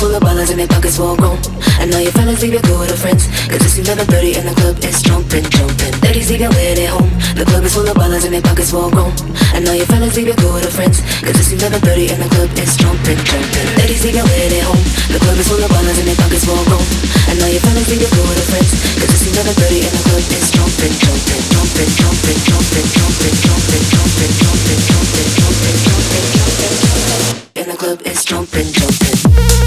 full of ballers and their pockets full grown. And all your fellas leave your girl with friends. Cause it's 11.30 and the club is jumping, jumping. Ladies leave your lady at home. The club is full of ballers and their pockets full grown. And all your fellas leave your girl with friends. Cause it's 11.30 and the club is jumping, jumping. Ladies leave your lady at home. The club is full of ballers and their pockets full grown. And all your fellas leave your girl with friends. Cause it's 11.30 and the club is jumping, jumping, jumping, jumping, jumping, jumping, jumping, jumping, jumping, jumping, jumping, jumping, jumping, jumping. And the club is jumping, jumping.